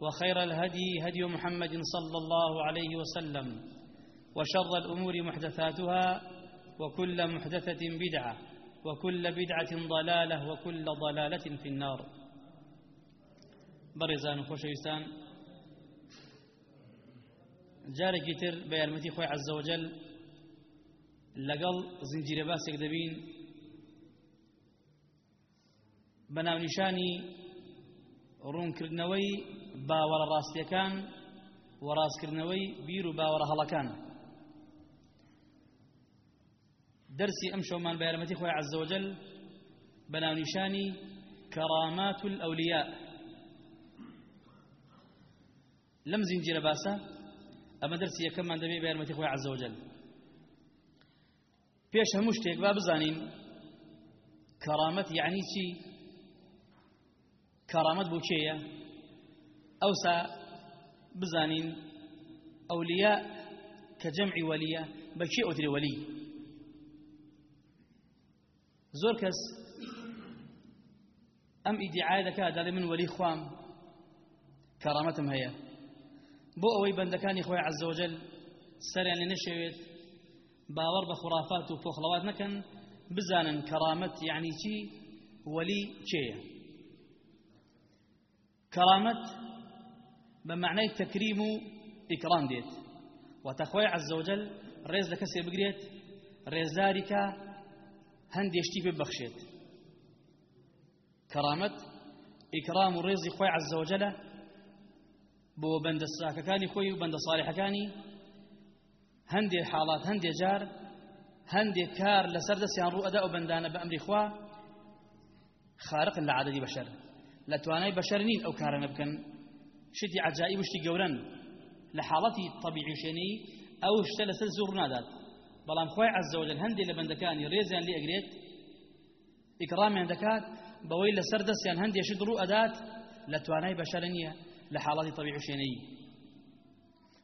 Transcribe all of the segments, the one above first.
وخير الهدي هدي محمد صلى الله عليه وسلم وشر الأمور محدثاتها وكل محدثة بدعة وكل بدعة ضلالة وكل ضلالة في النار. برزان خوشويستان جارێکی تر بە یارمەتی خۆی عەزەوەجەل لەگەڵ زنجیرە باسێک دەبین. بە ناونیشانی ڕوونکردنەوەی باوەڕە ڕاستیەکان و ڕاستکردنەوەی بیر و باوەڕە هەڵەکان. دەرسی ئەم شەومان بە یارمەتی خۆی عەزەوەجەل بە ناونیشانی کەڕامات الئەولیا لەم زنجیرە باسە ئەمە دەرسی یەکەممان دەبێت بە یارمەتی خۆی عەزەوەجەل پێش هەموو شتێک با بزانین کەڕامەت یعنی چی؟ کەڕامەت بۆ کێیە؟ ئەوسا بزانین ئەولیا کە جەمعی وەلیە بە کێ ئۆتری وەلی؟ زۆر کەس ئەم ئیدعای دەکات دەڵێ من وەلی خوام کەڕامەتم هەیە. بۆ ئەوەی بەندەکانی خۆی عەزەوجەل سەریان لێ نەشەوێت باوەڕ بە خوڕافات و پۆخڵەوات نەکەن بزانن کەڕامەت یعنی چی؟ وەلی چێیە کەڕامەت بمعنى تكريم إكرام ديت. وتخوي عز وجل ريز لكسي بقريت ريز ذلك هندي اشتي ببخشيت كرامة إكرام الرزق خوي عز وجل بو بند الساككاني خوي وبند صالحكاني هندي حالات هندي جار هندي كار لسرد سيان رو أداء بندان بأمر خوا خارق لعدد بشر. لتواني بشر نين أو كارم بكن. شتی عجائب شتی گەورن لە حاڵەتی طبیعی شوێنەی ئەو شتە لەسەر زۆر نادات. بەڵام خۆی عەزەوجل هەندێک لە بەندەکانی ڕێزیان لێ ئەگرێت ئیکرامیان دەکات بەوەی لەسەر دەستیان هەندێشت ڕوو ئەدات لە توانای بەشەر نییە لە حاڵاتی طبیعی شوێنەی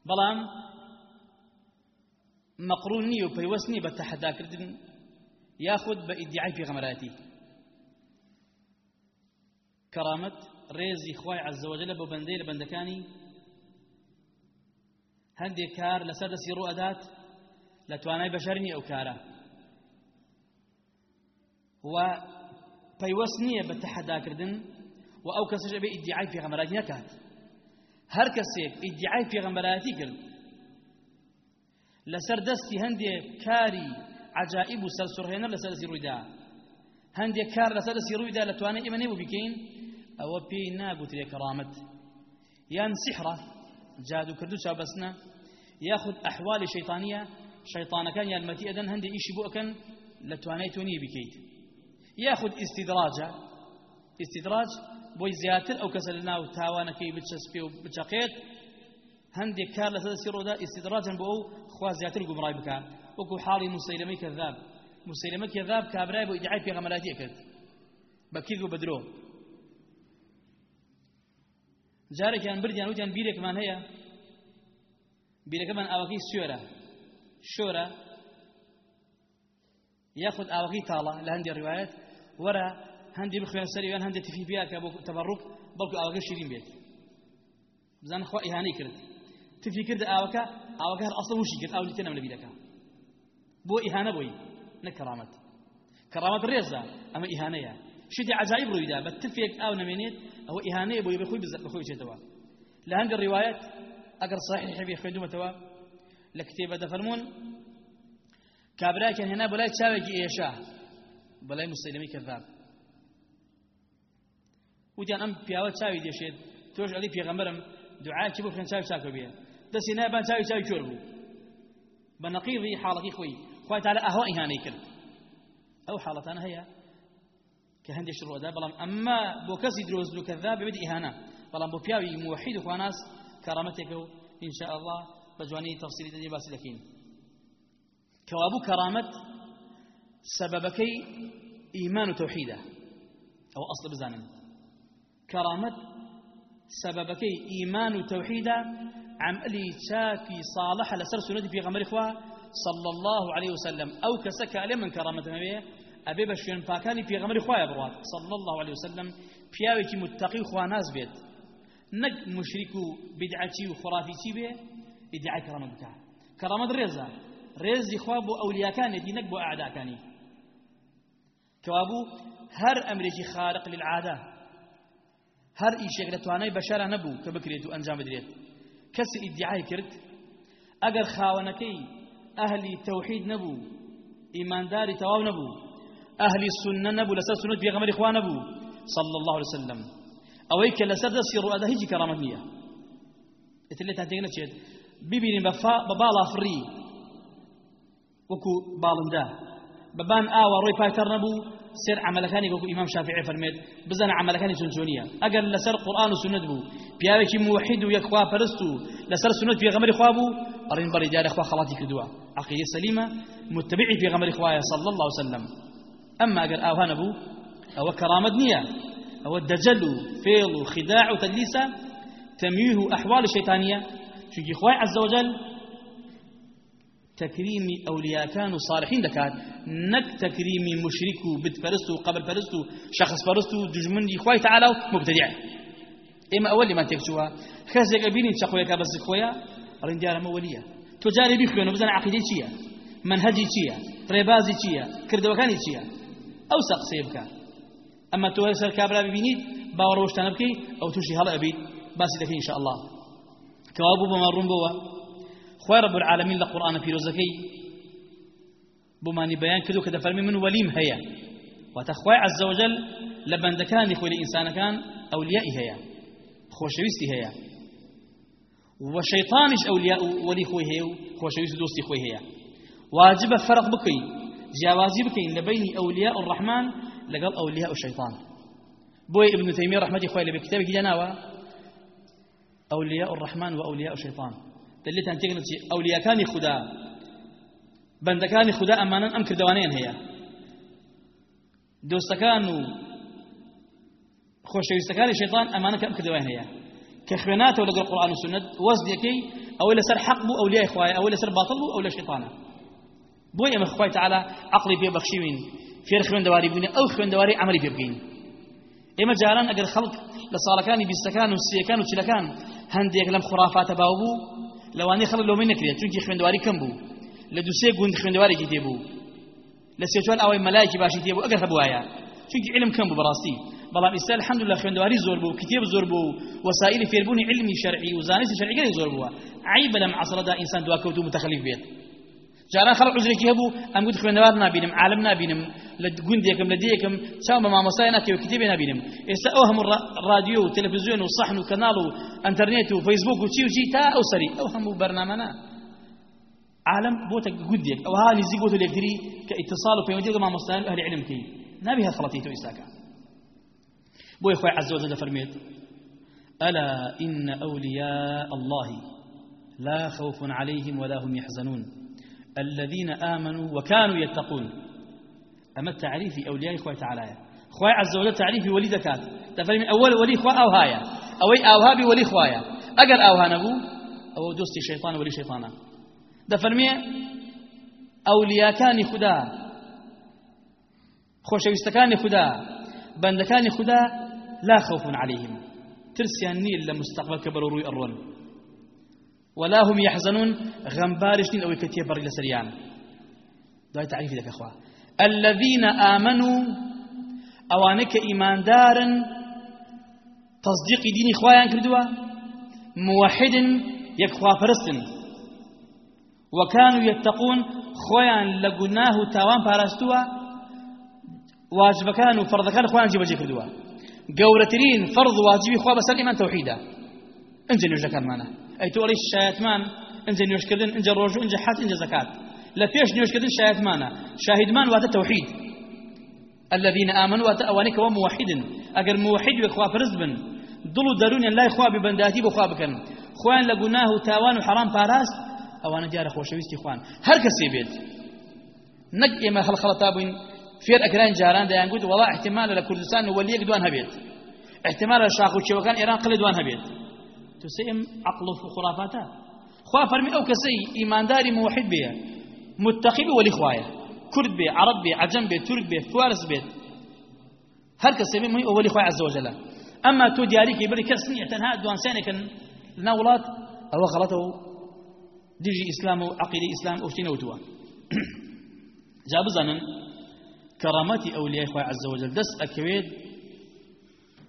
بەڵام مەقڕون نییە و پەیوەست نییە بە تەحەداکردن یاخود بە ئیدعای پێغەمەراتی کەڕامەت ڕێزی خوای عەزەوەجەلە بۆ بەندەی لە بەندەکانی هەندێک کار لەسەر دەستی ڕوو ئەدات لە توانای بەشەر نییە ئەو کارە. و پەیوەست نییە بە تەحەداکردن و ئەو کەسەش ئەبێ ئیدعای پێغەمەراتی نەکات. هەر کەسێک ئیدعای پێغەمبەراتی کرد. لەسەر دەستی هەندێک کاری عجائب و سەرسوڕهێنە لەسەر دەستی ڕوویدا. هەندێک کار لەسەر دەستی ڕوویدا لە توانای ئێمە ئەوە پێی ناگوترێ کەڕامەت یان سیحرە جادوکردو چابەسنە یاخود ئەحوالی شەیطانیە شەیطانەکان یارمەتی ئەدەن هەندێک ئیشی بۆ ئەکەن لە توانای تۆ نییە بکەیت یاخود ئیسیدراجە ئیسیدراج بۆی زیاتر ئەو کەسە لە ناو تاوانەکەی بچەسپێ و بچەقێت هەندێک کار لە سەرسی ڕۆدا ئیسیدراجن بۆ ئەو خوا زیاتر گومڕای بکات وەکو حاڵی موسەیلەمەی کەذاب موسەیلەمە کەذاب کابرای بۆ ئیدعای پێغەمەراتی کرد بە کید و بەدرۆ جارێکیان بردیان وتیان بیرێکمان هەیە؟ بیرەکەمان ئاوەکەی سوێرە. شۆرە یاخود ئاوەکەی تاڵە لە هەندی ڕواایەت وەرە هەندی بخوێن سەریوان هەندێک تفی بیاکە بۆ تەبڕوک بەڵکو ئاوەکە شیرین بێت. بزان خوا ئیهانەی کرد. تفی کرد ئاوەکە ئاوەکە هەر ئەسڵ وشی کرد ئاو لیتە لە بیرەکە. بۆ ئیهانە بۆی نەک کەرامەت. کەرامەت ڕێزە ئەمە ئیهانەیە. ڕوویدا بە تفێک ئاو نەمێنێت ئەوە ئیهانەیە بۆی بخۆی بخۆی چێتەوە لە هەندی ڕواایەت ئەگەر صحیح بێ خوێندومەتەوە لە کتێبە دەفەرمونون کابراکیان هێنا بەلای چاوێکی ئێشا بەلای مسلمی کەذاب وتیان ئەم پیاوە چاوی دێشێت تۆش ئەلی پێغەمبەرم دوعاکی بۆ خوێن چاوی چاکە بێ دەستی نایبان چاوی چاوی کۆر بوو بە نەقیڕی حاڵەتی خۆی خوای تعالی ئەهوا ئیهانەی کرد ئەو حاڵەتانە هەیە کە هەندێک ڕۆدا بەڵام ئەمما بۆ کەسی درۆست و بۆ پیاوی موحید و خواناس کەرامەتێکە و إن شاء الله بجواني تفصيل دنيا باس لكين كوابو كرامة سببكي إيمان وتوحيده أو أصل بزانن كرامة سببكي إيمان وتوحيده عملي شاكي صالح لسر سنة في غمر إخوة صلى الله عليه وسلم. أو كسكا لمن كرامة نبيه أبي بشين فاكاني في غمر إخوة بروات صلى الله عليه وسلم پیاوێکی متقی خوا ناز بێت. نەک مشریک و بدعەتی و خرافیچی بێ؟ ئیدعای کەرامە بکە. کەرامەت ڕێزە. ڕێزی خوا بۆ ئەولیاکانێتی نەک بۆ ئاعداکانی. کەوابوو هەر ئەمرێکی خارق للعادە هەر ئیشێک لە توانای بەشارە نەبوو کە بکرێت و ئەنجام بدرێت. کەسی ئیدعای کرد ئەگەر خاوەنەکەی ئەهلی تەوحید نەبوو ئیمانداری تەواو نەبوو ئەهلی سنە نەبوو لەسەر سنت پێغەمبەری خوا نەبوو صلى الله عليه وسلم. ئەوەی کە لەسەر دەستی ڕوئەدا هیچی کەرامەت نییە ئتر لێتان تێک نەچێت ببینین بە باڵا فڕی وەکو باڵندا بەبان ئاوە ڕۆی پایتەڕ نەبوو سێر عملەکانی وەکو ئیمام شافعی فەرمێت بزانە عملەکانی چۆن چۆنیە ئەگەر لەسەر قورآن و سنت بوو پیاوێکی موحید و یەکخوا پەرست و لەسەر سنت پێغەمبەری خوا بوو ئەڕین بەڕی دیارە خوا خەڵاتی کردووە عقیدە سەلیمە متبعی پێغەمبەری خوایە صلی الله وسلم. ئەمما ئەگەر ئاوها نەبوو ئەوە کەرامەت نییە ئەوە دەجەل و فێڵ و خداع و تەدلیسە تەمیه و ئەحواڵ شەیطانیە چونکی خوای عز وجل تكريمي أولياء كانوا صالحين دكات. نك تكريمي مشرك وبت فرستو قبل فرستو شخص فرستو دجمن إخوة تعالى مبتدع. إما أول ما تكتوها خزق أبيني تشقويا كبس خويا رنديار مولية تجاري بيخوين وبزن عقيدة چيا منهجي چيا ريبازي چيا كردوكاني چيا أو سقسيبك أما توهر كابرا ببينيت باوروش تنبكي أو توشي هلا أبيت باسي لك إن شاء الله. كوابو بمرون بوا. خوای رب العالمین لە قورآن پیرۆزەکەی بۆمانی بەیان کردو کە دەفەرمی من هەیە واتە خوای عز وجل لە بەندەکانی خۆی لە ئینسانەکان ئەولیایی هەیە خۆشەویستی هەیە و شەیطانیش ئەولیا وەلی خۆی هەیە و خۆشەویست دۆستی خۆی هەیە واجبە فەرق بکەین بکەین لە بینی ئەولیا الرحمن ئەولیا و شەیطان بۆی ابن تەیمیە ڕحمەتی خۆی لە کتابێکی داناوە ئەولیا الرحمن و ئەولیا و شەیطان دلتان تێگن ئەولیاکانی خوددا بەندەکانی خوددا ئەمانن ئەم کردوانیان هەیە دۆستەکان و خۆشەویستەکانی شەیطان ئەمانە کە ئەم کردوان هەیە کە خوێناتەوە لەگەڵ قورآن و سنت وەزدەکەی ئەوەی لەسەر حەق بوو ئەولیای خوایە ئەوەی لەسەر باتڵ بوو ئەو لە شەیطانە بۆی ئەمە خوای تعالی عقلی پێ بەخشیوین فێر خوێندەواری بوونی ئەو خوێندەواری عملی پێ بکەین ئێمە جاران ئەگەر خەڵک لە ساڵەکانی بیستەکان و سیەکان و چلەکان هەندێک لەم خرافاتە باو بوو لەوانەیە خەڵک لەومەی نەکرێت چونکی خوێندەواری کەم بوو. لە دووسێ گوند خوێندەوارێکی تێبوو لە سێچوان ئەوەی مەلایکی باشی تێبوو ئەگەر هەبوایە چونکی علم کەم بوو بەڕاستی. بەڵام ئێستا الحەمدلله خوێندەواری زۆر بوو کتێب زۆر بوو وسائلی فێربوونی علمی شەرعی و زانستی شەرعیگەری زۆر بووە. عیبە لەم عەسڕەدا ئینسان دواکەوت و متەخەلیف بێت. جاران خەڵک عزرێکی هەبوو ئەم گوت خوێندەوار نابینم عالم نابینم لە گوندێکم لە دیەکەم چاو بە مامۆسای ناتێوە کتێبێ نابینم ئێستا ئەو هەموو رادیۆ و تەلەڤیزیۆن و سەحن و کەناڵ و ئەنتەرنێت و و و تا ئەو هەموو بەرنامەنا عالم بوتا قديك أو هاني زي بوتا ليكتري كاتصال وبيونديك مع مستند أهل علم كي. نبيها خلطيتو إساكا بو إخوة عز وجل فرميت. ألا إن أولياء الله لا خوف عليهم ولا هم يحزنون. الذين آمنوا وكانوا يتقون. أما التعريف أولياء إخوة تعالى. إخوة عز وجل تعريف ولي ذكات تفرمي أول ولي إخوة أو هايا أو أي أوهابي ولي إخوايا. أقل أوها نبو؟ أو دوستي شيطان ولي شيطانا. دفرمي أولياء كان خدا. خۆشەویستەکانی خدا. بەندەکانی خدا. لا خوف عليهم. ترسيان نیل لە مستقبل کە بەرە ڕووی ئەڕۆن ولا هم يحزنون. نین ئەوەی کە تێبەڕی لەسەریان دوای تعریفی دەکە خوا الذين آمنوا أوانك إيمان دارا تصديق ديني خوايان كردوا موحد يكخوا فرستن. وكانوا يتقون خوايان لقناه تاوان بارستوا واجبەکان و فەرضەکان خۆیان جێبەجێ کردووە گەورەترین فەرض واجبی خوا بەسەر ئێمان تەوحیدە ئەنجە نوێژەکانمانە ئەی تۆڵی شایەتمان ئەنجە نوێژکردن ئەنجە ڕۆژ ئەنجە حەت ئەنجە زەکات لە پێش نوێژکردن شایەتمانە شاهدمان واتە تەوحید الذين آمنوا وأوانك وموحد أجر موحد وإخوة فرز بن دلو درون لا إخوة ببنداتي بخوا بكن. خوان لقناه تاوان وحرام باراست أوانا جار خوشويستي خوان. هر كسي بيت. نق إما خلخلطا بين فێر جاران دەیان گوت وڵا احتمال لە کوردستان وەلیەک دوان هەبێت احتمال لە شاخ و چێوەکان ئێران قڵی دوان هەبێت تو سێم عقل و خرافاتە خوا فەرمی ئەو کەسەی ئیمانداری موحد متقی بێ وەلی خوایە کورد بێ عرب بێ عجم بێ تورک بێ فارس بێت هەر کەسێ بێ مهی ئەوەلی خوای عز وجل. ئەما تۆ دیاریکەی بڵی کەس نییە تەنها دوانسانێکن لەناو وڵات ئەوە غەڵەتە و دژی ئیسلام و عقیدەی ئیسلام ئەوشتی نەوتووە جا بزانن كرامتي أولياء إخوة عز وجل. دس أكويد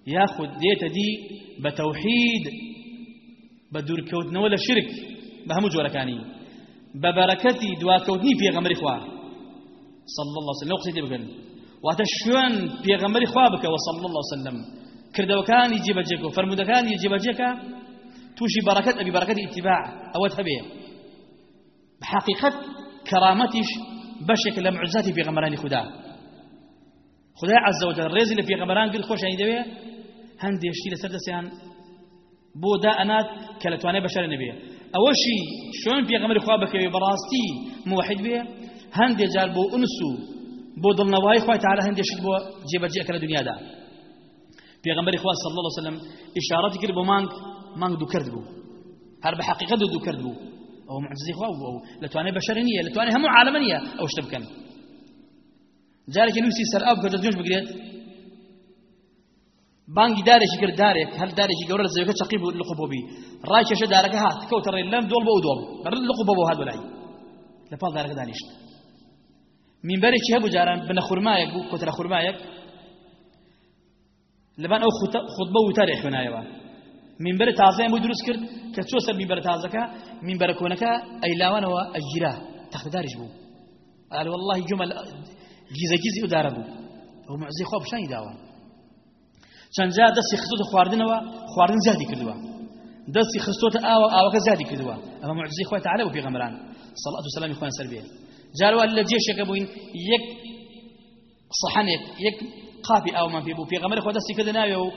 ياخد ديت دي بتوحيد بدور كودنا ولا شرك بهمو جوركاني ببركتي دوا كودني في غمر إخوة صلى الله عليه وسلم واتشوان في غمر إخوة بك وصلى الله عليه وسلم. كردو كان يجيب جيكو فرمود كان يجيب جيكا توشي بركة أبي بركة اتباع أو تبيه بحقيقة كرامتش بشك لمعزاتي في غمران خدا خدای عز وجل ڕێزی لە پێغەمبەران کرد خۆشانی دەوێ هەندێشتی لەسەر دەستیان بۆ دائەنات کە لە توانای بەشەر نەبێ. ئەوەشی شۆن پێغەمبەری خوا بکەوێ بەڕاستی موحد بێ هەندێک جار بۆ ئونس و بۆ دڵنەوەی خوای تعالی هەندێشت بۆ جێبەجێ کە لە دنیادا. پێغەمبەری خوا صلی الله عليه وسلم ئشارەتی کرد بۆ مانگ مانگ دوو کرد بوو. هەر بە حقیقت دوو کرد بوو. ئەو معجزەی خوا بوو لە توانای بەشەر نییە لە توانای هەموو عالەمە نییە ئەو شتە بانگی دارێکی کرد دارێک هەر دارێکی گەورە زەوەکە چقی بوو لقب بۆبی ڕای کێشە دارەکە هات کەوتە ڕێ لەم دۆڵ بۆ دۆڵ. بەر لقب بۆ هات بەلای لە پاڵ دارەکە دانیشت. منبەرێکی هەبوو جاران؟ بنە خورمایەک بوو کۆترە خورمایەک. لەبان ئەو خوتبە وتارێ خوێنایەوە. منبەر تازەیان بۆ دروست کرد کە چۆ سەر منبەر تازەکە؟ منبەرە کۆنەکە ئەیلاوانەوە ئەگیرا تەختەداریش بوو. قال والله جمل گیزە گیزی ئەو دارە بوو. ئەو معزی خۆ پیشانی داوە. چەند جا دەستی خستۆتە خواردنەوە خواردن زیادی کردووە. دەستی خستۆتە ئاوە ئاوەکە زیادی کردووە. ئەمە معزی خۆی تعالی و پێغەمبەران صلوات و سلامی خوان سەر بێ. جاروا لە جێشێکە بووین یەک صحنێک یەک قاپی ئاومان پێ بوو. پێغەمبەر خۆ دەستی کردە ناوێ و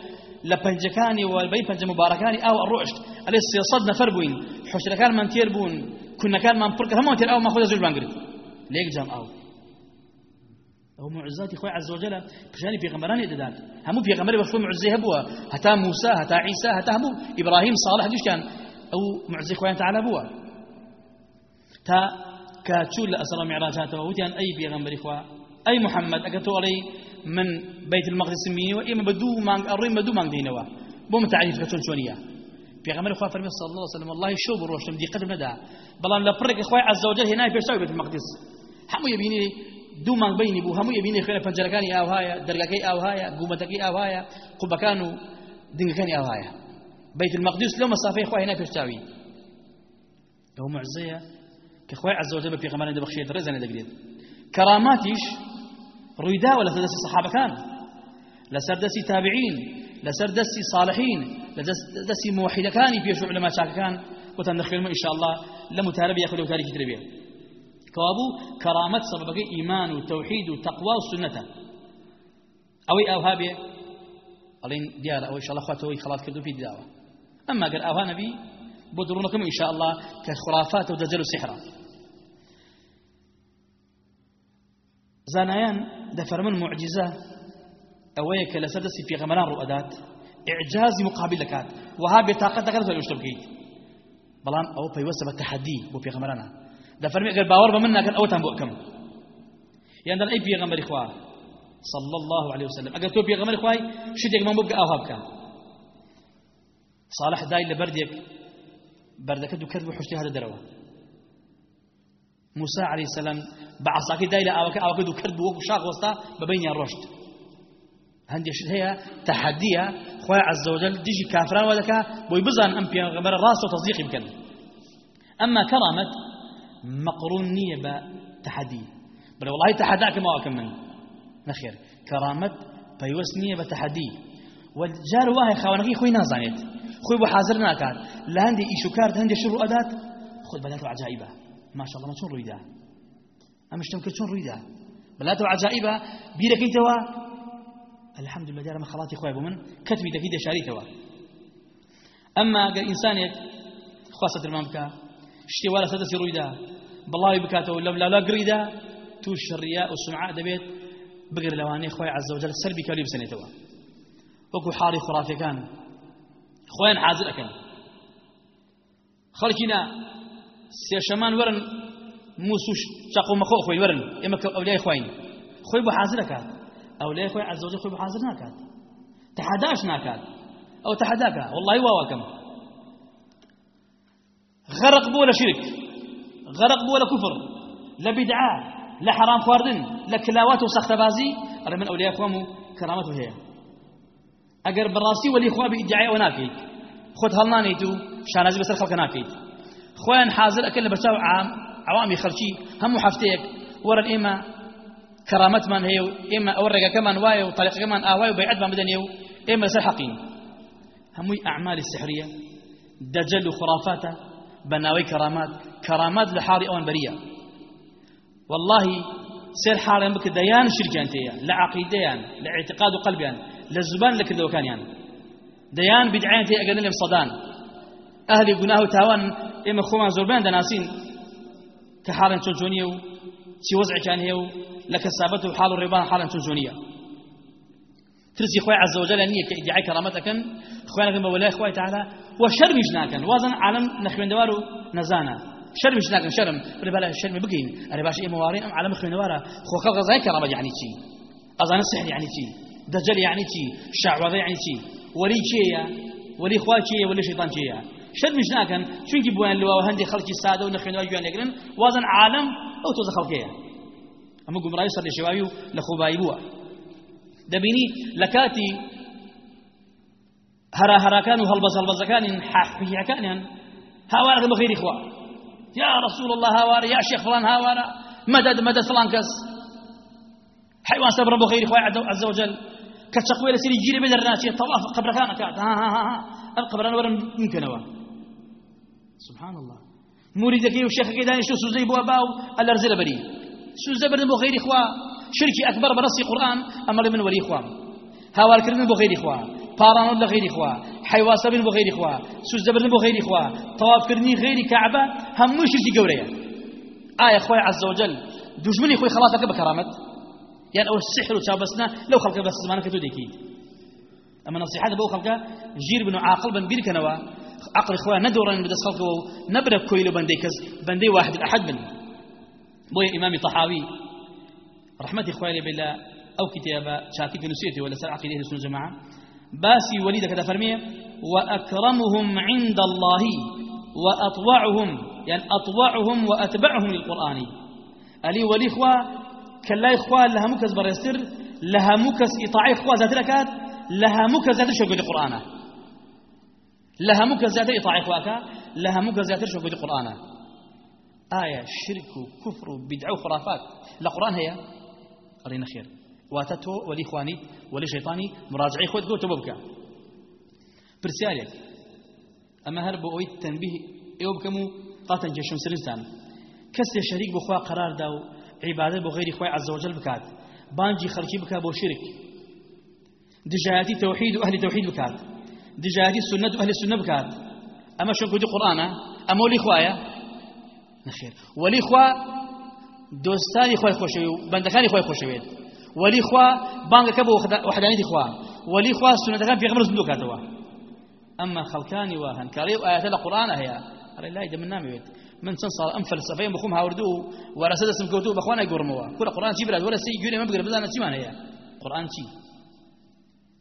لە پەنجەکانی و بەی پەنجە مبارەکانی ئاو ئەڕۆشت ئەلێ سێسەد نەفەر بووین. حوشرەکانمان تێر بوون کونەکانمان پڕ کرد هەموو تێر ئاومان خۆ دەزور بانگرت لێک جام ئاو. ئەو معزاتی خۆی عز وجل پشانی پێغەمبەرانی دەدات هەموو پێغەمبەری بەخۆی معزەی هەبووە هەتا موسى هەتا عیسا هەتا هەموو ئیبراهیم صالح دوشتیان ئەو معزەی خۆیان تعالی بووە تا كاتشو لأسر معراجاته وتيان أي بيغمبري خوا أي محمد أكتو علي من بيت المقدس مني. وإما بدو مانغ أرين بدو مانغ دينوا بوم تعريف كتون شونية بيغمبري خوا فرمي صلى الله عليه وسلم والله شو بروشتم دي قدم ندا. بلان لبرك إخوة عز وجل هنا بيشتاوي بيت المقدس. حمو يبيني دوومان بینی بوو هەموو یبینی خوێنە پەنجەرەکانی ئاوهایە دەرگەکەی ئاوهایە گومەتەکەی ئاوهایە قوبەکان و دنگەکانی بيت المقدس لو مسافة خواه هنا ئەو معزەیە کە خۆی عز وجل بە پێغەمبەران دەبەخشێت ڕێزانە دەگرێت کەراماتیش ڕوویداوە لە سەردەستی سەحابەکان لەسەر دەستی تابعین لەسەر دەستی صالحین لەسەر دەستی موحیدەکانی پێش علەما چاکەکان وتان دەخوێنمە ئینشاء الله لە متارەبی یاخود لەو تاریکی تربێت كوابو كرامة سببك إيمان وتوحيد وتقوى والسنة أوي أوهابي ألين ديار أو إن شاء الله أخواتي خلاص كردو في دعوة أما قال أوها نبي بدرونكم إن شاء الله كخرافات ودجل السحرة زانایان دەفەرمن معجزە ئەوەیە کە لەسەر دەستی پێغەمەران ڕوئەدات ئعجازی مقابل دەکات وها بێتاقەت دەکات بە شتە بکەیت بەڵام ئەوە پەیوەستە بە تەحەدی دەفەرمی ئەگەر باوەڕ بە من ناکەن ئەوتان بۆ ئەکەم یان دەن ئەی صلى الله عليه وسلم. ئەگەر تۆ پێغەمبەری خوای شتێک من بۆ بکە بکە صالح دای لە بەردێک بەردەکە دوو کرد بۆ دەرەوە موسى عليه السلام بعصاك دايلا أوك أوك دو كرد بوك شاق وسطا ببين الرشد هندي شد هي تحدية خويا عز وجل ديجي كافران ودكا بوي بزان أم غمر الراس وتصديق يمكن أما كرامة مقرونية بتحدي بل والله تحداك ما أكمل نخير. كرامة بيوسنية بتحدي والجار واهي خوانقي خوي نازانيت. خوي بحاضر ناكات. لهندي إيشو كارت هندي شروع أدات. خذ بلات عجائبة. ما شاء الله ما چۆن ڕوویدا ئەم شتم کرد چۆن ڕوویدا بەلاتەوە عجائبە بیرەکەیتەوە الحمد لله جارە خڵاتی خۆی بۆ من کەتوی دەکەی دەشاریتەوە ئەمما گەر ئینسانێک خواستە درمان بکە شتێ وا لە سەدەستی ڕوویدا بەڵاوی بکاتەوە لەم لالا گڕیدا تو شڕیا و سمعە دەبێت بگەر لەوانەیە خۆی عز وجل سەر بیکەلی بسەنێتەوە وەکو حاڵی خرافەکان خۆیان حاضر ئەەکەن خەڵکی نا سێشەمان وەرن موسوش چاق و مەخۆ خۆی وەرن ئێمە ئەولای خوین خۆی بۆ حاضر دەکات ئەولای خۆی عەزەوجە خۆی بۆ حاضر ناکات تحداش ناکات ئەو تحداکە والله واواکەم غرق بۆ لە شرک غرق بۆ لە کوفر لە بدعا لە حرام خواردن لە کلاوات و سەختەبازی ئەرە من ئەولای خۆم و کەرامەت هەیە ئەگەر بەڕاستی وەلی خوا بە ئیدعای ئەوە ناکەیت خۆت هەڵنانیت و شانازی بەسەر خەڵکە ناکەیت خوان حاضر أكل برتاو عام عوامي خلشي هم حفتيك ورا الإما كرامت من هي إما أورق كمان واي وطريق كمان آواي وبيعد ما بدنيو إما سحقين هم أعمال السحرية دجل وخرافات بناوي كرامات كرامات لحالي أوان برية والله سير حالي بك ديان شركان تيا لعقيديان لاعتقاد قلبيان للزبان لك الدوكانيان ديان بدعين أقل لهم صدان. أهلي قناه تاوان ئێمە خۆمان زۆربیان دەناسین کە حاڵن چۆن چۆنیە و چی وەزعێکیان هەیە و لە کەسابەت ترسی خۆی عز وجل نییە کە ئیدعای کەرامەتەکەن خۆیانەکەن بە وەلای خۆی تعالی و شەرمیش ناکەن وازن عالم نەخوێندەوار و نەزانە شەرمیش ناکەن شەرم بڵێ بەلا شەرمی بگەین ئەرێ باش ئێمە وارین ئەم عالم خوێنەوارە خەڵق غەزای کەرامەت یعنی چی ئەزانە سحر یعنی چی دەجەل یعنی چی شعوذە یعنی چی وەلی چییە وەلی خوا چییە وەلی شەیطان چییە شەرمیش ناکەن چونکی بویان لەوە هەندێک خەڵکی سادە و نەخوێنەوە گویان لێگرن وازن عالم ئەو تۆزە خەڵکەیە ئەمە گومڕایی سەر لە شێواوی و لە خۆبایی دەبینی لە کاتی هەرا هەراکان و هەڵبەز هەڵبەزەکانی حاحیەکانیان هاوارەکە بەخێری خوا يا رسول الله هاوار يا شيخ فلان هاوارە مدد مدد فلان كس حيوان صبر بخير خوي عز وجل. جيري بدر ناسي طواف قبر كان ها ها ها القبر أنا ورا يمكن سبحان الله. مريدك وشيخك داني شو سوزي بو باو الارزل بري سوزي برن بو غير اخوا شركي أكبر برسي قرآن أمر من ولي اخوا هاوار كردن بو غير اخوا باران لغير اخوا حيواسه بن بو غير اخوا سوزي برن بو غير اخوا طواف كرني غير كعبة هم شركي قورية. آية أخوي عز وجل دجمني أخوي خلاصك بكرامة يعني أو السحر وتابسنا لو خلق بس زمانك توديكي أما نصيحة بو خلق جير بن عاقل بن بيركنوا عقل إخوان ندورا بدس خلقه نبرا كويلو بندي كز بندي واحد الأحد من. بويا إمام طحاوي. رحمة إخواني بالله أو كتابة شاتيك نسيتي ولا سر عقيدة السنة جماعة. باسي وليدك كذا فرمية وأكرمهم عند الله وأطوعهم يعني أطوعهم وأتبعهم للقرآن. ألي ولي كلا إخوة لها مكز بريستر لها مكز إطاعي إخوة ذات لكات لها مكز ذات شوق القرآن لها مك زيادة إطاع إخواك لها مك زيادة شو في القرآن آية شرك وكفر وبدع وخرافات القرآن هي. أرينا خير. واتتو ولي إخواني ولي شيطاني مراجعي خود قوت ببكى برسيالك أما هرب أويت تنبيه يوبكمو قاتن جيشم سرنسان کەسێ شەریک بخوا قراردا و عیبادە بۆ غیری خۆی عزەوجل بکات بانجی خەڵکی بکات بۆ شرک دژایەتی تەوحید و ئەهلی تەوحید بکات دژایەتی سنت و ئەهلی سنە بکات ئەمە شون کوردی قورآنە ئەمە ولی خوایە نەخێر ولی خوا دۆستانی خۆی خۆشەوی و بەندەکانی خۆی خۆشەوێت. ولی خوا بانگەکە بۆ وحدانیتی خوا. ولی خوا سنەتەکان پێغەمبەر زندوو کاتەوە ئەمە خەڵکانی وا هەنکاری و ئاەتە لە قورآنە هەیە. هەڕێ لای دە من نامەوێت. من چەند ساڵ ئەم فەلسفەی بخۆم هاوردوو و وەرەسە دەستم کەوتو بەخوا نایگۆڕمەوە کورە قورآن چی برات؟ وەرە سی گوێنێ مە بگرە بزانە چیمان هەیە؟ قورآن چی؟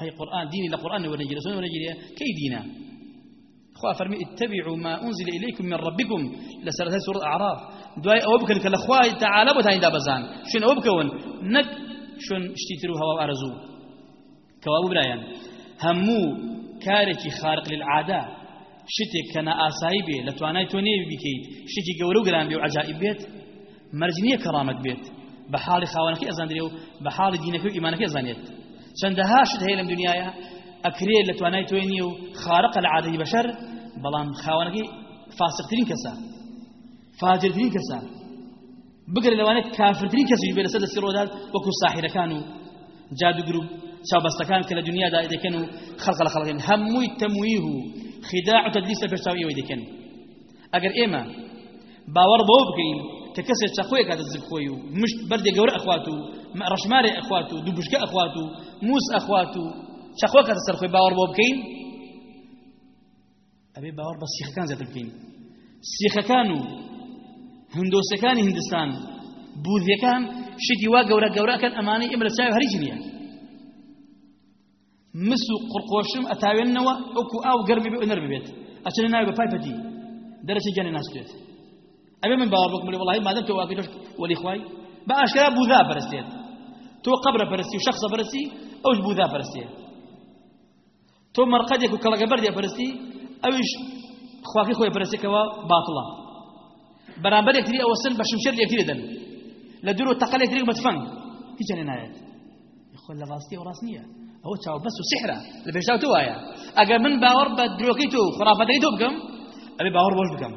أي قرآن ديني لقرآن ونجري سنة ونجري كي دينا خوا فرمي اتبعوا ما أنزل إليكم من ربكم. لسرة سورة الأعراف دواي أوبكن كالأخوة تعالى بتاين دابزان. شن أوبكون؟ نك شن اشتيتروا هوا أرزو كوابو برايان همو كاركي خارق للعادة. شتێک کە ئاسایی بێ لە توانای تۆ نێوی بکەیت شتێکی گەورە و گران بێ و عجائب بێت مەرجنیە کەڕامەت بێت بە حاڵی خاوەنەکەی ئەزاندرێ و بە حاڵی دینەکە و ئیمانەکەی ئەزانێت چەندەها شت ئەکرێت لە توانای تۆی نییە و خارقە لە عادەی بەشەر بەڵام خاوەنەکەی فاسقترین کەسە فاجرترین کەسە. بگرە لەوانێت کافرترین کەسی بێ لەسەر دەستی ڕۆدات وەکو ساحیرەکان و جادوگر و چاوبەستەکان کە لە دنیادا دەکەن و خەڵق لە خەڵکن هەمووی تەمویه و خداع و تدلیس لە پێشتاوی ئەوەی دەکەن. ئەگەر ئێمە باوەڕ بۆ بکەین کە کەسێک چەخۆی کاتە زب خۆی و مشت بەردێک گەورە ئەخوات و ڕەشمارێ ئەخوات و دوو بشکە ئەخوات و موس ئەخوات و چەخۆ کاتە سەر خۆی باوەڕ بۆ بکەین ئەبێ باوەڕ بە سیخەکان زیاتر بکەین سیخەکان و هندۆسەکانی هندستان. بوذیەکان شتی وا گەورە گەورەکەن ئەمانەی ئێمە لە چاوی هەریجی نییە مس و قڕقۆشم ئەتاوێنەوە ئەوکو ئاو گەرمی بێ نەر ببێت ئەچنە ناوی بە پایپەتی دەرەچی جانێ ناستێت ئەبێ من باوەڕ بکم وڵی مادەم تۆ واقعی وەلی خوای بە ئاشکرا بوذا پەرستێت تۆ قبرە پەرستی و شخصە پەرستی بوذا پەرستێت تۆ مەرقەدێک و کەڵەکە بەردێ پەرستی ئەویش خواکی خۆی پەرستێکەوە باتڵە بەرامبەر یەکتری ئەوە سن بە شمشێر یەکتری دەن لە دوور و تەقەل یەکتری بەتفەنگ هیچ نایەت خۆ لە ڕاستی ئەو ڕاست نییە ئەوە چاو بەس و سحرە لە پێشاو تو وایە ئەگەر من باوەڕ بە درۆکەی تۆ خرافەتەکەی تۆ بکەم ئەبێ باوەڕ بۆش بکەم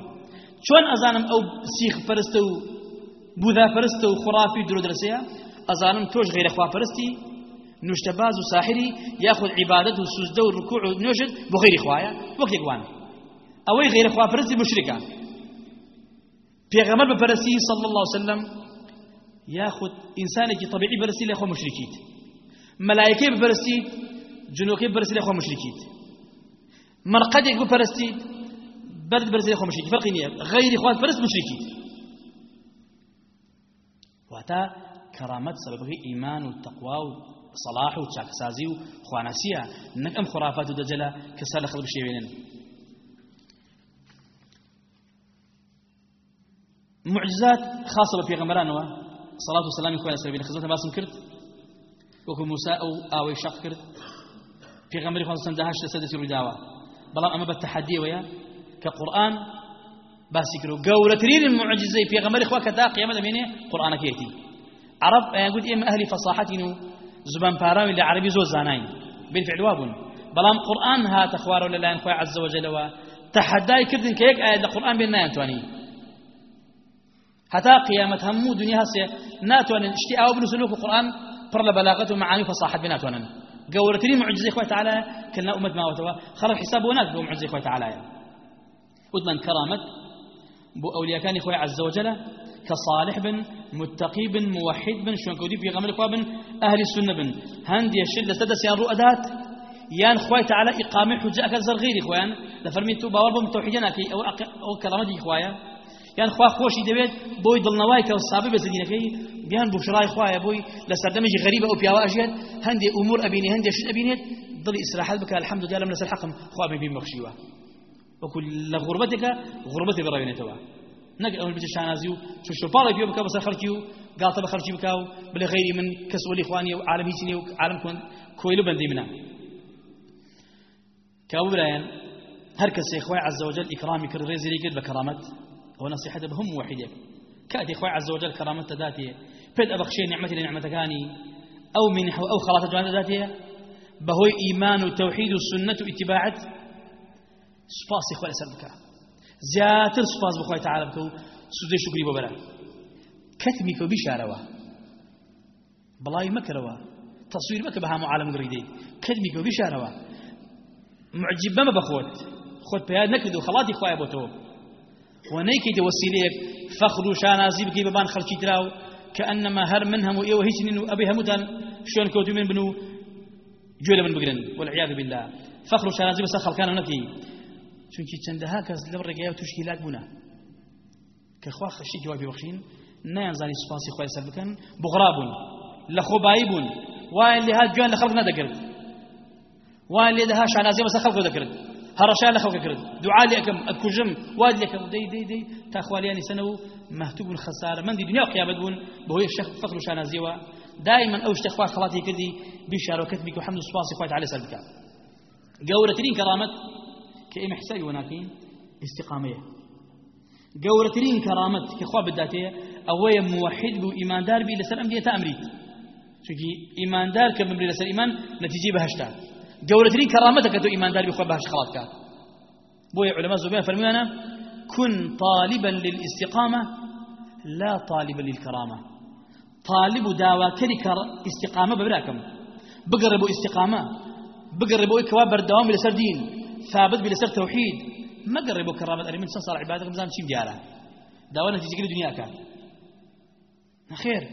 چۆن ئەزانم ئەو سیخ پەرستە و بوذا پەرستە و خرافی درۆ دەرسەیە ئەزانم تۆش غیرە خوا پەرستی نوشتەباز و ساحری یاخود عیبادەت و سوزدە و ڕکوع و نوێژت بۆ غیری خوایە وەک یەکوان. ئەوەی غیرە خوا پەرستی مشرکە پێغەمبەر بپەرستی صلی الله وسلم یاخود ئینسانێکی طبیعی بەرستی لە خۆ مشرکیت. مەلایکەی بپەرستیت جنۆکەی بپەرستی لە خۆ مشرکیت. مەرقەدێک بپەرستیت برد برزي خو مشركي فرق نيه غير اخوان فرس مشركي واتا كرامات سببه ايمان والتقوى وصلاح وتشاكسازي وخواناسيه انك ام خرافات ودجله كسال شيء بيننا معجزات خاصه ببيغمبران صلاة والسلام اخوان سبيل خزمه باسم كرت وكو موسى أو اوي شق كرت بيغمبر اخوان سندهاش لسدتي رداوا بلام اما بالتحدي ويا كقرآن باسي كرو قولترين المعجزة في غمر إخوة كذا قيامة منه قرآن كيتي عرب يقول إما أهل فصاحتين زبان باراوي لعربي زوز زانين بالفعل وابن بلام قرآن ها تخوار ولا لا ينخوى عز وجل تحداي كردن كيك آية القرآن بين نانتواني حتى قيامة همو دنيا هسي ناتوان اشتئاء ابن سلوك القرآن پر بلاغته معاني فصاحة بناتوانا قولترين معجزة إخوة تعالى كلنا أمة ما وتوا خرج حساب وناك بمعجزة إخوة تعالى وضمن كرامة بو أولياء كان إخوة عز وجل كصالح بن متقي بن موحد بن في غمر إخوة بن أهل السنة بن. هندي الشل لسدس يان رؤدات يان خوي تعالى إقامة حجة أكثر غير إخوان لفرميتو باور بم توحيدنا كي أو, أو كرامة إخوة یان خوا خۆشی دەوێت بۆی دڵنەوەی کە سابە بەزدینەکەی بیان بشرای خوایە بۆی لە سەردەمێکی غەریبە ئەو پیاوە ئەژێت هەندێک ئومور ئەبینی هەندێک شت ئەبینێت دڵی ئیسراحەت بکە الحەمدلله لەم لەسەر حەقم خوا بێ بەخشیوە وەکو لە غوربەتێکە غوربەتی نەک ئەوە بچ شانازی و چ شوپاڵی پێ بکە بەسەر خەڵکی و گاتە بە خەڵکی بکە و بڵێ غەیری من کەس وەلی خوانی و عالم هیچ نیە و عالم کۆیلو بەندی منە. کابو برایان هەر کەسێ خوای عز وجل ئیکرامی کرد ڕێزی کرد بە کەرامەت ئەو نصیحەتە بە کاتی خوای عز وجل کەرامەت دەداتێ پێت ئەبەخشێ نعمەتی لە نعمەتەکانی ئەو منح و ئەو خەڵاتە جوان دەداتێ بەهۆی ئیمان و تەوحید و سنت زیاتر سوپاس بخوای تعالم کە و سوودی شکری بۆ بەرە. کەتمی کۆ بیشارەوە. بەڵای مەکەرەوە. تەسویر مەکە بە هەموو عالم گڕی دەیت کەتمی کۆ بیشارەوە. معجب بەمە بەخۆت خۆت. پیاد نەکرد و خەڵاتی خوایە بۆ تۆ. و نەیکەیتە وەسیلەیەک. فەخر و شانازی بکەی بەبان خەڵکی تراو. کە ئەنەما هەر من هەموو ئێوە هیچ نین و ئەبێ هەمووتان شوێن کەوتو من بن و گوێ لە من بگرن. والعیاذ بالله. فەخر و شانازی بەسەر خەڵکانە نەکەی. چونکی چەندەها کەس لەم ڕێگەیە توشکیلات بوونا. کە خوا خەشی جوابی بەخشین نەیانزانی سوپاسی خۆی سەر بکەن بغرا بوون لە خۆبایی بوون. وایە لێ هات گویان لە خەڵک نەدەکرد وایە لێ دەها شانازی بەسەر خەڵکۆ دەکرد هەڕەشا لە خەڵکە کرد دوعا لێکم ئەکوژم واد لێکم دەی دەی دەی تا خوالیانی سەنە و بوون خەسارە مەندی دنیا و قیامەت بوون بەهۆی شەخ فەخر و شانازیەوە. دائما ئەو شتە خوا خەڵاتی کردی بیشارەکەت بیکە و حەمد و سوپاسی خوای تعالی سەر بکە. گەورەترین کەرامەت حسابی وەناکەین استقامەیە گەورەترین کەرامەت کە خوا بداتەیە ئەوەیە موحد بوو ئیماندار بی لەسەر ئەم دێتە ئەمریت چونکی ئیماندار کە بمری لەسەر ئیمان نەتیجەی بەهشتا گەورەترین کەرامەتە کە تۆ ئیماندار بی خوا بەهشت خەڵات کات بۆیە علماء زوبیان فەرمویانە كن طالبا للاستقامة لا طالبا للكرامة. طالب داوا كري استقامة ببراكم. بقربوا استقامة بقربوا كوا بردوام لسر دين. ثابت بلسر توحيد. ما قربوا كرامة أري من صار عبادك مزام شيم ديارة داوا نتيجة الدنيا كان. خير.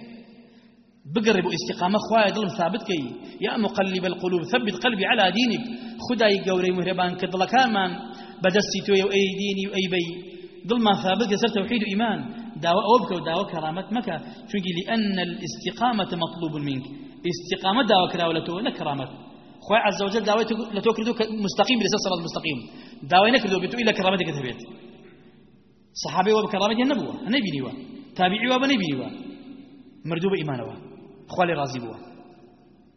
بقربوا استقامة خوايا ظلم ثابت كي. يا مقلب القلوب ثبت قلبي على دينك. خداي قوري مهربان كدلكان من بدستي توي وأي ديني وأي بي. ظل ما ثابت يصير توحيد وإيمان. دعوة أوبك ودعوة كرامة مكة شوقي لأن الاستقامة مطلوب منك. استقامة دعوة كراولته لا كرامة خوي عز وجل دعوة لتوكردو مستقيم لسه صراط مستقيم. دعوة نكردو بتو إلا كرامتك تبيت. صحابي وبكرامة النبوة نبي نيوا. تابعي وبنبي نيوا. مردوب إيمانوا خوالي راضي بوا.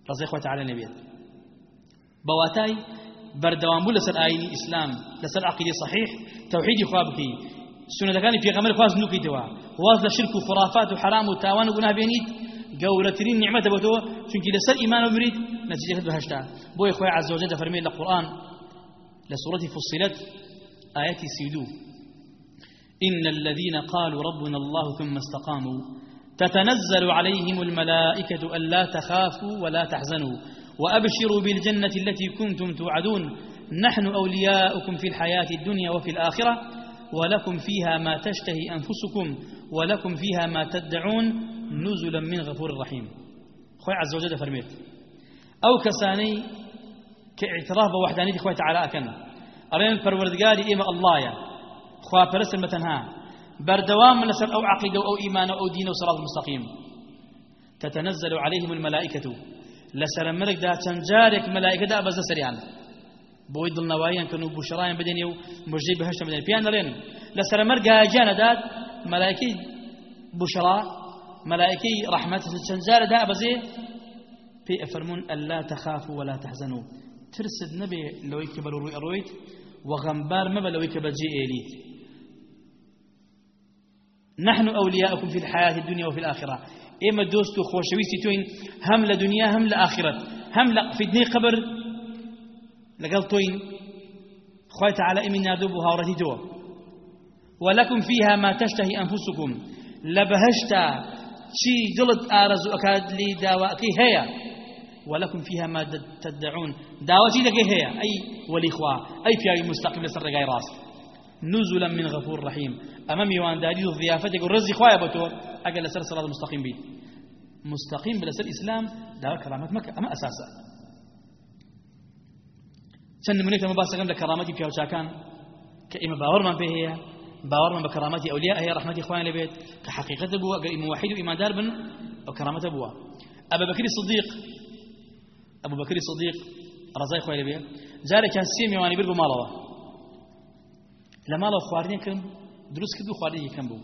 رضي خوي تعالى نبيت بواتاي بردوام بوو لەسەر ئاینی ئیسلام لەسەر عقیدی صحیح توحیدی خوا بکەی سنەتەکانی خواز نوکەیتەوە واز لە شرک و خرافات و حرام و تاوان و گوناه بێنیت گەورەترین نیعمەتە بۆ تۆ و نەتیجەکەت بەهشتا بۆی خۆی عز وجل قورآن لە سوورەتی فصلت آياتي سيدو. إن الذين قالوا ربنا الله ثم استقاموا تتنزل عليهم الملائكة ألا تخافوا ولا تحزنوا وأبشروا بالجنة التي كنتم توعدون. نحن أولياؤكم في الحياة الدنيا وفي الآخرة ولكم فيها ما تشتهي أنفسكم ولكم فيها ما تدعون نزلا من غفور رحيم. خوي عز وجل فرميت أو كساني كاعتراف بوحدانية خوي تعالى أكن. أرين فروردقالي إيما الله يا. خوا فرس المتنها بردوام من لسر أو عقيدة أو إيمان أو دين صراط مستقيم. تتنزل عليهم الملائكة. لسر ملك دا تنجارك ملائكة دا بز سريان. بويد النوايان كانوا بشرايان بدني ومجيب بهشت بدني بيان لين لسر مرقا جانا داد ملائكة بشرا ملائكة رحمة تنجار دا بزي في أفرمون ألا تخافوا ولا تحزنوا. ترسد نبي لو يكبر الرويت وغنبار مبا لو يكبر جي إليت نحن أولياؤكم في الحياة الدنيا وفي الآخرة. إما دوستو خوشويستي توين هم لدنيا هم لآخرة هم في دنيا قبر. لقل توين خوي تعالى إمن نادوبها ورتي دوا ولكم فيها ما تشتهي أنفسكم لبهشتا شي دلت آرزو أكاد لي داواكي هيا ولكم فيها ما تدعون. داوتي لك هي. أي وليخوا أي في مستقيم لسر رقاي راس. نزلا من غفور رحيم. أمامي وأن داري ضيافتك والرزي خوايا بتو أقل لسر صلاة مستقيم بيت مستقيم بلسر الإسلام دعوة كرامة مكة. أما أساسا. چند منێک ئەمە باسەکەم لە کەرامەتی پیاوچاکان کە ئێمە باوەڕمان پێ هەیە باوەڕمان بە کەرامەتی ئەولیا هەیە ڕحمەتی خۆیان لەبێت کە حقیقەتە بووە ئەگەر ئیمە وحید و ئیماندار بن ئەو کەرامەتە بووە ئەبە بەکری ئەبوو بەکری صدیق ڕزای خۆی لەبێ جارێکیان سێ میوانی بر بۆ ماڵەوە لە ماڵەوە خواردنێکم دروست کرد و خواردنێکی کەم بوو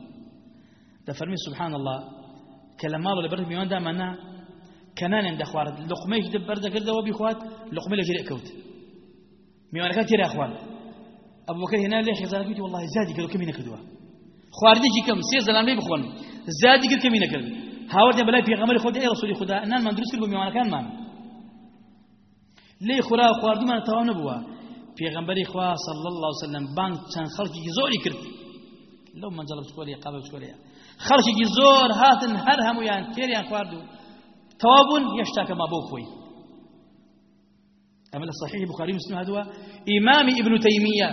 دەفەرمی سبحان الله کە لە ماڵەوە لەبەر میوان دامانە کەنانیان دەخوارد لقمەیش بەردەکردەوە بیخوات لقمە لە ژێر ئەکەوت میوانەکان تێرا خوارد ئەبوو بەکر هێنا لێ خێزانەکە وتی والله زادی کرد و کەمی نەکردووە خواردنێکی کەم سێ زەلام لێ بخۆن زادی کرد کەمی نەکرد هاوردیان بەلای پێغەمبەری خۆ ئێ ڕسولی خدا نانمان دروست کرد بۆ میوانەکانمان لێ خورا خواردمان تەواو نەبووە پێغەمبەری خوا صلی الله عليه وسلم بانگ چەند خەڵکی زۆری کرد. لەو منجەڵ بچکۆلێ قابە بچکۆلەیە خەڵکێکی زۆر هاتن هەر هەمویان تێریان خوارد و تەوابوون هێشتاکە ما بۆ خۆی ئەمە صحیح بخاری مسلم هەدووە ئیمامی ابن تەیمیە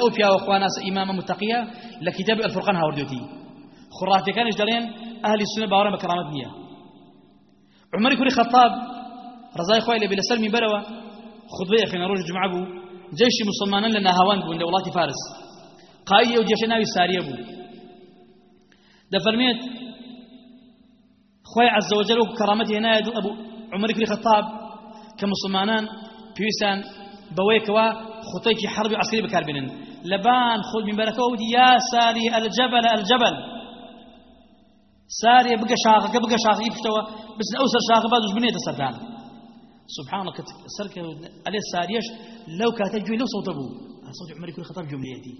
ئەو پیاوە خواناسە ئیمامە متەقیە لە کتاب الفرقان هاوردوێتی خڕاتەکانش دەڵێن ئەهلی سنە باوەڕە بە کەرامەت نییە عمەری کوری خەتاب ڕزای خۆی لە بێ لەسەر خطبەی ئەخێنە ڕۆژ جمعە بوو جێشی مسلمانان لە ناهاوان بوون لە فارس. قایدی ئەو جێشە ناوی ساریە بوو دەفەرمێت خۆی عز وجل کەرامەتی هێنایە دڵ ئەبوو عمەری کوری خەتاب کە مسلمانان پێویستان بەوەیەکەوە خوتێکی حربی عسکری بەکاربێنن لەبان خۆت منبەرەکە وتی یا ساری الجبل الجبل. سارێ بگە شاخەکە بگە شاخی پشتەوە بسن ئەو سەر شاخە با سبحانك سرك عليه ساريش لو كانت جوي لو صوت ابو صوت عمر يكون خطاب جمليتي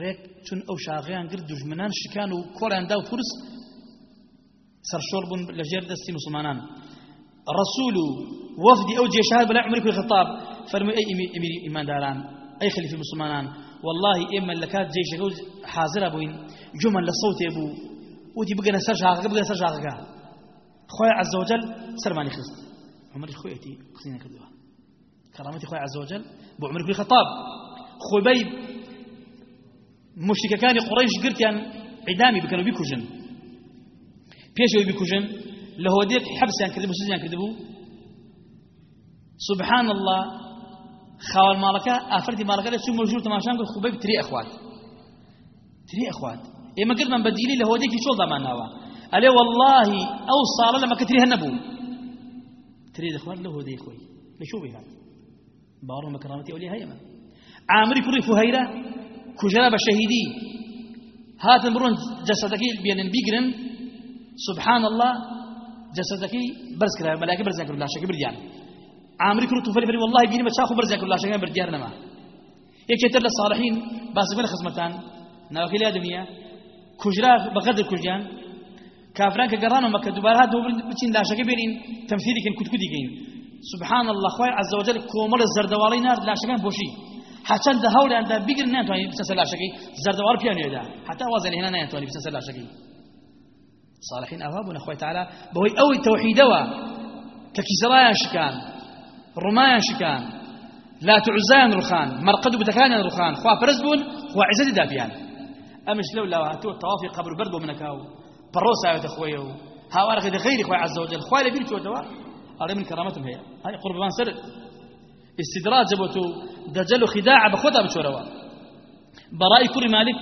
ريك چون أو شاغيان قرد دجمنان شكان و كوران داو فرس سرشور بون لجير دستي مسلمانان. رسول وفد أو جيشهاد بلا عمر يكون خطاب فرمي أي امير إيمان داران أي خليفة مسلمانان. والله اما لكات جيش حاضر أبوين جمل لصوت أبو. ودي بقنا سر شاغا بقنا سر شاغا خوي عز وجل سرماني خست عمر خويتي قصينا كذوها كرامتي خوي عز وجل بو عمر بن الخطاب. خبيب مشرك كان قريش قلت يعني عدامي بكانوا بيكوجن بيشوا بيكوجن له ديك حبس يعني كذبوا سجن يعني كذبوا سبحان الله خاول مالكا افردي مالكا شو موجود تماشان قال خبيب تري أخوات. تري أخوات. إيه ما قلت من بديلي له ديك شو ضمان عليه والله أو صار لما كتريها النبو تريد إخوان له دي خوي لشو بها بارو مكرامتي أولي هيما عامري كوري فهيرة كجراب شهيدي. هات مرون جسدك بين بيجرن سبحان الله جسدك برز كلا ملائكه برز كلا شك برديان. عامري كوري توفلي فري والله بيني بتشاخو برز كلا شك برديان نما. يكتر للصالحين بس بين خصمتان. ناوكي دنيا. كجرا بقدر كجان. كافران كقرانو مكة دوبارة هاتو بچين لاشكي بينين تمثيلي كن كتكودي كين سبحان الله خوي عز وجل كومل الزردوالي نار لاشكان بوشي. حتى ده هول عند بيجر نانتواني بس لاشكي زردوال بيانو يدا حتى وزن هنا نانتواني بس لاشكي صالحين أوابنا خوي تعالى. بهوي أوي توحيدوا ككسرايا شكان رمايا شكان. لا تعزان رخان. مرقد بتكان رخان. خوا فرزبون خوا عزت دابيان. أمش لو لا هاتو طوافي قبر برد ومنكاو. بروس آيات أخويه هاوارك ده غير إخوة عز وجل. خوالي بير شو دوا هذا من كرامتهم هي. هاي قرب ما سر استدراج جبتو دجل خداع بخدها بشوروا برائي كل مالك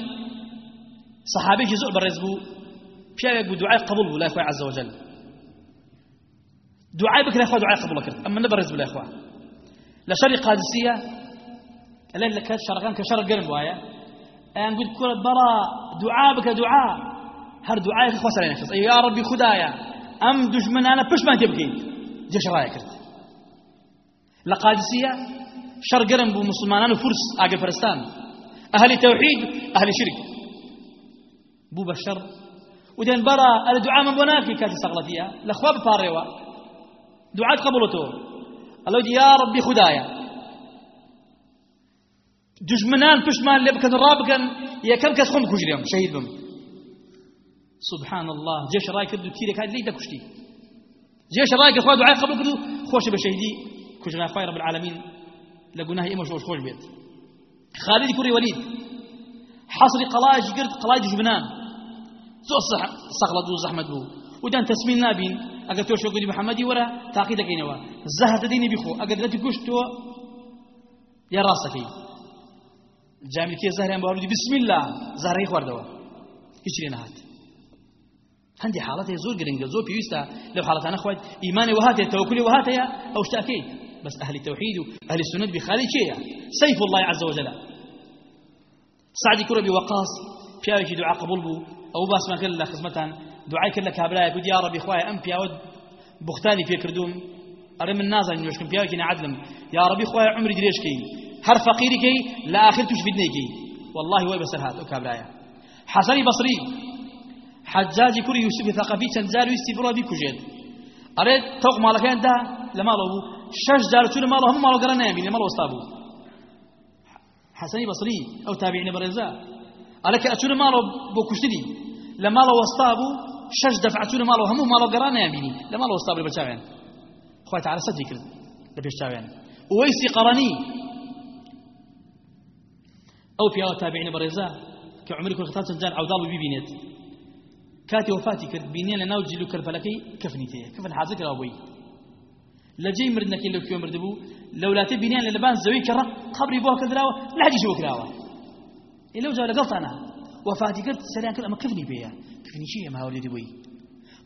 صحابي جزء برزبو بيا دعاء قبول لا إخوة عز وجل. دعاء بك لا إخوة دعاء قبول كرت. أما نبرز بلا إخوة. لا شر قادسية لا لك شرقان كشر قلب وايا. أنا قلت كل برا هر دعاء خوا سر نفس يا ربي خدايا ام دشمن أنا بش ما تبكي جيش رايك لقادسيه شر قرن بو مسلمان وفرس أقل فرستان أهل توحيد أهل شرك بو بشر. ودين برا الدعاء من بناكي كاتي سغلتيا الاخواب باريوا دعاء قبولته الله يا ربي خدايا دشمنان بشمان لبكن رابكن يا كم كسخم كجريهم شهيد بهم سبحان الله. جيش راي كردو تيرك هذه ليتا كشتي. جيش راي كخوا دعاء قبل كردو خوش بشهيدي. كجنا خير رب العالمين. لقناه إما شوش خوش بيت. خالد كوري وليد. حصري قلاج قرد قلاج جبنان. سو صح صغلد زحمة بو ودان تسمين نابين. أقل توشو قدي محمدي ورا تاقيدك إنوا زهد ديني بخو أقل دلتي كشتو يا راسكي جامل كي زهري أم بسم الله. زهري خوردوا هيش هات. هەندی حاڵەتی زۆر گرنگە زۆر پێویستە لەو حاڵەتانە خۆیت ئیمانی وهاتێ تەوکلی وهاتەیە ئەو شتاکەی بس أهل التوحيد أهل السنة بخالي شيء سيف الله عز وجل. سعدي كرة بوقاص بياوي دعاء قبول بو. أو باس ما كلا خزمتان دعاء كلا كابلا يقول يا ربي خوايا أم بياود بختاني في كردوم أرى من نازل نوشكم بياوي كنا عدلم يا ربي خوايا عمري دريش كي هر فقيري كي لا آخر تشبدني كي والله هو بسر هذا كابلايا حسني بصري حجاج كوري يوسف ثقافي تنزال يستبرا بكجيد أريد توق مالكين ده لما لو شش دار تقول ما لهم ما لو قرنا يمين ما لو استابو حسني بصري أو تابعين برزا ألك أتون مالو بو كشتري لما لو وسطابو شش دفعتون مالو همو مالو قرانا يبيني لما لو وسطابو لبشاوين خوات على صدي كرد لبشاوين ويسي قراني أو في تابعين برزا كعمري كل كاتي وفاتي كرد بينين لناو جيلو كربلكي كفني تيه. كفن حازك أبوي. لجي مردنا كي لو كيو مردبو لولاتي بينين للبان زوي كرا قبري بوها كدراوة لا حد يشوف كراوة. إلا وجاء لقلت أنا وفاتي كرد سريان كل أما كفني بيها. كفني شيء ما هولي دبوي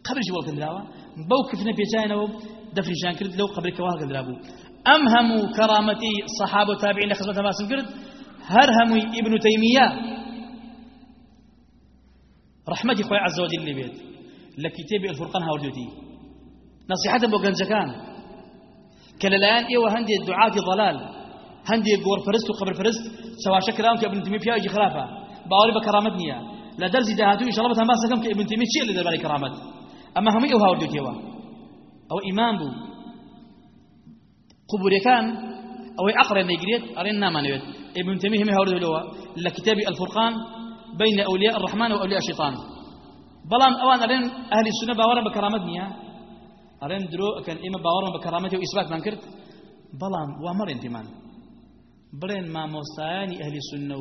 قبر جوا كدراوة بو كفني بيجاينا دفن شان كرد لو قبرك وها كدرابو أمهم كرامتي صحابة تابعين لخزمة ما سنكرد هرهم ابن تيمية رحمتي خوي عز وجل بيت. لكتاب الفرقان هاوردوتي نصيحة بو جنجكان كالالان إيوه هندي الدعاة ضلال. هندي قور فرست وقبر فرست. سوا شكرام كابن تيمية فيها يجي خلافة. باوري بكرامتني لا درس دهاتو إن شاء الله ما سكم كابن تيمية شيء اللي دبالي كرامت. أما هم إيوه هاوردوتي أو امام بو. قبور كان أو اقرا نيجريت. أرين ناما نيت ابن تيمية هم هاوردو لكتاب الفرقان. بين أولياء الرحمن وأولياء الشيطان. بلان أوان أرين أهل السنة باورا بكرامتني أرين درو كان إما باورا بكرامته وإثبات من كرت. بلان وامر انتمان. بلين ما موساني أهل السنة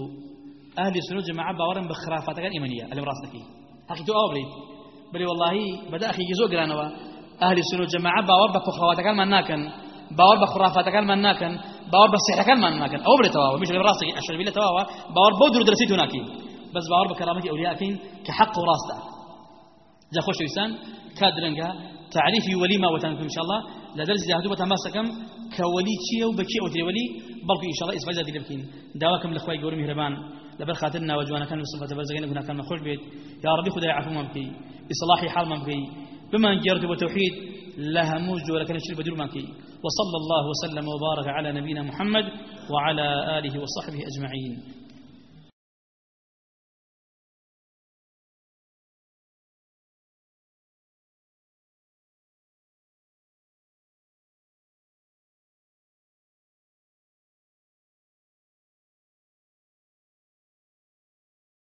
أهل السنة جماعة باورا بخرافات كان إيمانية. اللي براسك حقيقة أو بريد بلي والله بدأ أخي يزوق لنا أهل السنة جماعة باور بخرافات كان مناكن باور بخرافات كان مناكن باور بسحر كان مناكن أو بريد تواوا. مش غير راسك أشهر بالله تواوا. باور بودر درسيت هناك بس باور بكرامتي أولياء كحق وراسته. جا خوش إنسان كادرنجا تعريفي وليما وتنكم إن شاء الله. لدرس جهدوا بتماسكم كولي تشيو بكي أو تري بل إن شاء الله دي لبكين دعواكم الأخوة يقولون مهربان. لبر خاطرنا وجوانا كان وصفة برزقين كنا كان مخرج بيت. يا ربي خذ عفو ممكي إصلاحي حال ممكي بما انجرت وتوحيد لها ولا كان شرب بدون ممكي وصلى الله وسلم وبارك على نبينا محمد وعلى آله وصحبه أجمعين.